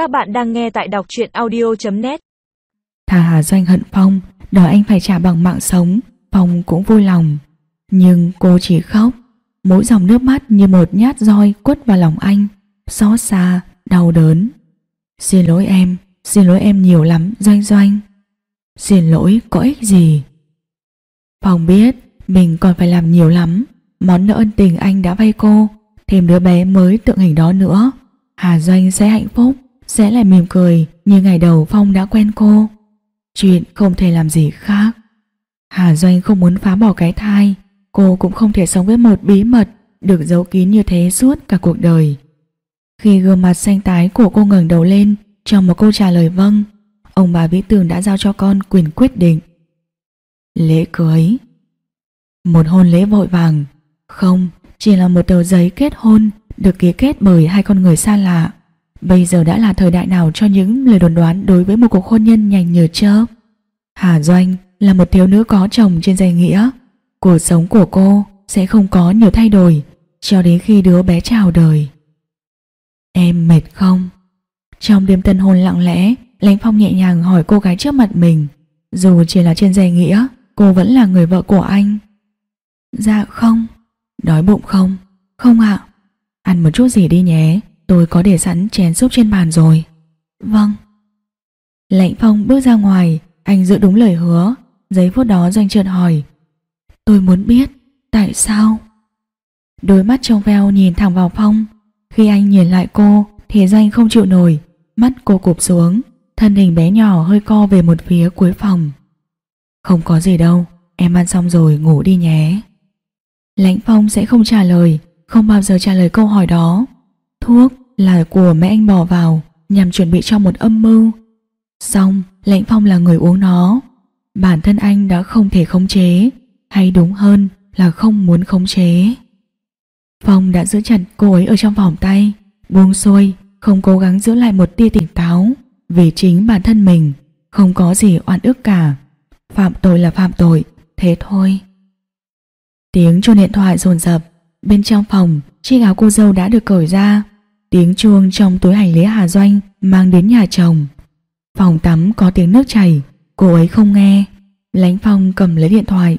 Các bạn đang nghe tại đọc truyện audio.net Thà Hà Doanh hận Phong, đòi anh phải trả bằng mạng sống, Phong cũng vui lòng. Nhưng cô chỉ khóc, mỗi dòng nước mắt như một nhát roi quất vào lòng anh, xót xa, đau đớn. Xin lỗi em, xin lỗi em nhiều lắm, Doanh Doanh. Xin lỗi có ích gì? Phong biết mình còn phải làm nhiều lắm, món nợ ân tình anh đã vay cô, thêm đứa bé mới tượng hình đó nữa. Hà Doanh sẽ hạnh phúc, sẽ lại mỉm cười như ngày đầu Phong đã quen cô. Chuyện không thể làm gì khác. Hà Doanh không muốn phá bỏ cái thai, cô cũng không thể sống với một bí mật được giấu kín như thế suốt cả cuộc đời. Khi gương mặt xanh tái của cô ngẩng đầu lên trong một câu trả lời vâng, ông bà Vĩ Tường đã giao cho con quyền quyết định. Lễ cưới Một hôn lễ vội vàng, không, chỉ là một tờ giấy kết hôn được ký kết bởi hai con người xa lạ. Bây giờ đã là thời đại nào cho những lời đồn đoán đối với một cuộc hôn nhân nhanh như chớp. Hà Doanh là một thiếu nữ có chồng trên danh nghĩa. Cuộc sống của cô sẽ không có nhiều thay đổi cho đến khi đứa bé chào đời. Em mệt không? Trong đêm tân hôn lặng lẽ, Lãnh Phong nhẹ nhàng hỏi cô gái trước mặt mình. Dù chỉ là trên danh nghĩa, cô vẫn là người vợ của anh. Dạ không. Đói bụng không? Không ạ. Ăn một chút gì đi nhé, tôi có để sẵn chén súp trên bàn rồi. Vâng. Lạnh Phong bước ra ngoài, anh giữ đúng lời hứa. Giấy phút đó Doanh trượt hỏi. Tôi muốn biết, tại sao? Đôi mắt trong veo nhìn thẳng vào Phong. Khi anh nhìn lại cô, thì Doanh không chịu nổi. Mắt cô cụp xuống, thân hình bé nhỏ hơi co về một phía cuối phòng. Không có gì đâu, em ăn xong rồi ngủ đi nhé. Lãnh Phong sẽ không trả lời, không bao giờ trả lời câu hỏi đó. Thuốc là của mẹ anh bỏ vào nhằm chuẩn bị cho một âm mưu. Xong, Lãnh Phong là người uống nó. Bản thân anh đã không thể khống chế, hay đúng hơn là không muốn khống chế. Phong đã giữ chặt cô ấy ở trong vòng tay, buông xuôi, không cố gắng giữ lại một tia tỉnh táo, vì chính bản thân mình, không có gì oan ức cả. Phạm tội là phạm tội, thế thôi. Tiếng chuông điện thoại dồn dập, bên trong phòng, chiếc áo cô dâu đã được cởi ra. Tiếng chuông trong túi hành lý Hà Doanh mang đến nhà chồng. Phòng tắm có tiếng nước chảy, cô ấy không nghe. Lánh Phong cầm lấy điện thoại.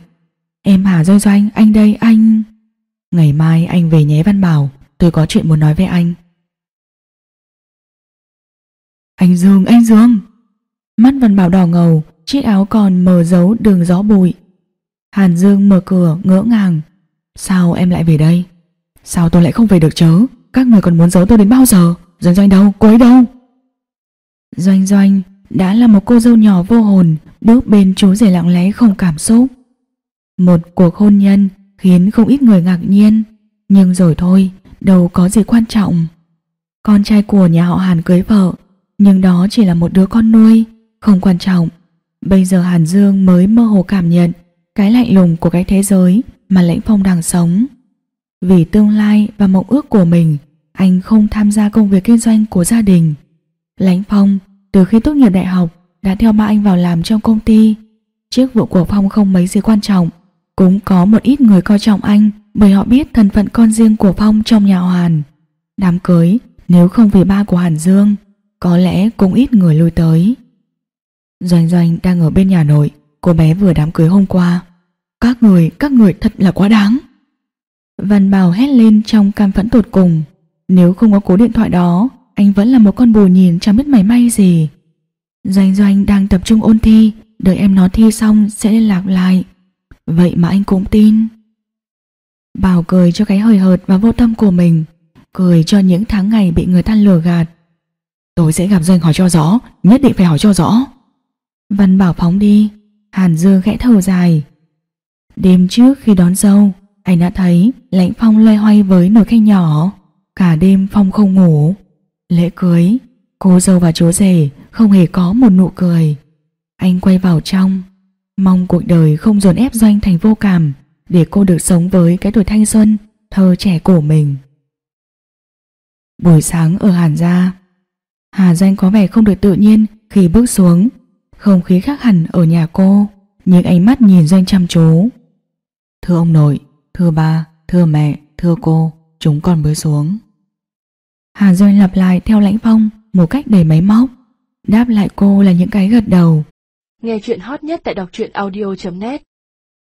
Em Hà Doanh Doanh, anh đây, anh... Ngày mai anh về nhé Văn Bảo, tôi có chuyện muốn nói với anh. Anh Dương, anh Dương! Mắt Văn Bảo đỏ ngầu, chiếc áo còn mờ dấu đường gió bụi. Hàn Dương mở cửa ngỡ ngàng. Sao em lại về đây? Sao tôi lại không về được chớ? Các người còn muốn giấu tôi đến bao giờ? Doanh Doanh đâu? Cô ấy đâu? Doanh Doanh đã là một cô dâu nhỏ vô hồn bước bên chú rể lặng lẽ không cảm xúc. Một cuộc hôn nhân khiến không ít người ngạc nhiên. Nhưng rồi thôi, đâu có gì quan trọng. Con trai của nhà họ Hàn cưới vợ, nhưng đó chỉ là một đứa con nuôi, không quan trọng. Bây giờ Hàn Dương mới mơ hồ cảm nhận cái lạnh lùng của cái thế giới mà Lãnh Phong đang sống. Vì tương lai và mộng ước của mình, anh không tham gia công việc kinh doanh của gia đình. Lãnh Phong từ khi tốt nghiệp đại học đã theo ba anh vào làm trong công ty. Chiếc vụ của Phong không mấy gì quan trọng, cũng có một ít người coi trọng anh bởi họ biết thân phận con riêng của Phong trong nhà Hoàn. Đám cưới nếu không vì ba của Hàn Dương, có lẽ cũng ít người lui tới. Doanh Doanh đang ở bên nhà nội, cô bé vừa đám cưới hôm qua. Các người, các người thật là quá đáng. Văn Bảo hét lên trong cam phẫn tột cùng. Nếu không có cố điện thoại đó, anh vẫn là một con bù nhìn chẳng biết mày may gì. Doanh Doanh đang tập trung ôn thi, đợi em nó thi xong sẽ liên lạc lại. Vậy mà anh cũng tin. Bảo cười cho cái hời hợt và vô tâm của mình, cười cho những tháng ngày bị người ta lừa gạt. Tôi sẽ gặp Doanh hỏi cho rõ, nhất định phải hỏi cho rõ. Văn Bảo phóng đi, Hàn Dương khẽ thở dài. Đêm trước khi đón dâu, anh đã thấy Lãnh Phong loay hoay với nồi canh nhỏ. Cả đêm Phong không ngủ. Lễ cưới, cô dâu và chú rể không hề có một nụ cười. Anh quay vào trong, mong cuộc đời không dồn ép Doanh thành vô cảm để cô được sống với cái tuổi thanh xuân, thơ trẻ của mình. Buổi sáng ở Hàn Gia, Hà Doanh có vẻ không được tự nhiên khi bước xuống, không khí khác hẳn ở nhà cô, nhưng ánh mắt nhìn Doanh chăm chú. Thưa ông nội, thưa ba, thưa mẹ, thưa cô, chúng con mới xuống. Hà Doanh lặp lại theo lãnh phong, một cách đầy máy móc. Đáp lại cô là những cái gật đầu. Nghe chuyện hot nhất tại đọc truyện audio.net